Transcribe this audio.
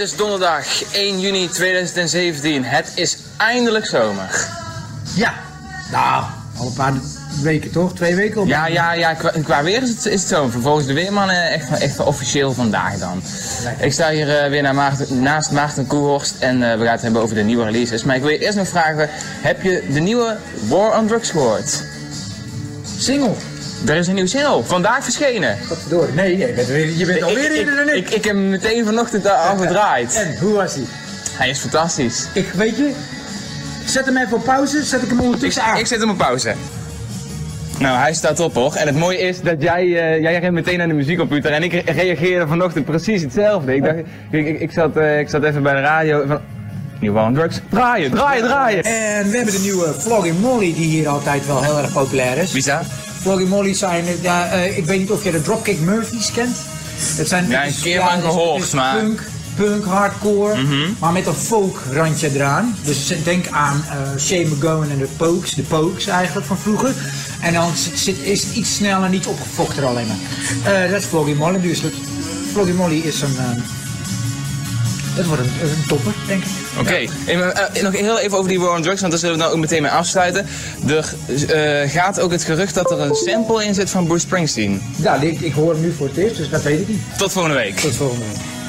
is donderdag 1 juni 2017. Het is eindelijk zomer. Ja, nou, al een paar weken toch? Twee weken? Op Ja, ja, ja, qua, qua weer is het, is het zomer. Volgens de weermannen echt, echt officieel vandaag dan. Ik sta hier eh, weer naar Maarten, naast Maarten Koehorst en eh, we gaan het hebben over de nieuwe releases. Maar ik wil je eerst nog vragen, heb je de nieuwe War on Drugs gehoord? Single. Er is een nieuwe single, vandaag verschenen. Verdorie. Nee, je bent, weer, je bent alweer eerder dan ik, ik. heb hem meteen vanochtend al gedraaid. En, hoe was hij? Hij is fantastisch. Ik, weet je, zet hem even op pauze, zet ik hem ondertussen aan. ik zet hem op pauze. Nou, hij staat op hoor. En het mooie is dat jij, eh, jij rent meteen naar de muziekcomputer en ik re- reageerde vanochtend precies hetzelfde. Ik dacht, ik, ik, ik, zat, eh, ik zat even bij de radio van... New War on Drugs. Draaien, draaien, draaien. En we hebben de nieuwe Flogging Molly, die hier altijd wel heel erg populair is. Wie is dat? Flogging Molly zijn, eh, ja, eh, ik weet niet of je de Dropkick Murphys kent. Het zijn, Ja, een keer van gehoord, is maar- Punk, punk, hardcore, Mhm. maar met een folk randje eraan. Dus denk aan eh Shane McGowan en de Pokes, de Pokes eigenlijk van vroeger. En dan zit, is het iets sneller, niet opgefokter alleen maar. Eh, dat is Flogging Molly dus. Flogging Molly is een, eh, dat wordt een, een topper, denk ik. Oké, eh, nog heel even over die War on Drugs, want daar zullen we nou ook meteen mee afsluiten. Er eh, gaat ook het gerucht dat er een sample in zit van Bruce Springsteen. Ja, ik, ik hoor hem nu voor het eerst, dus dat weet ik niet. Tot volgende week. Tot volgende week.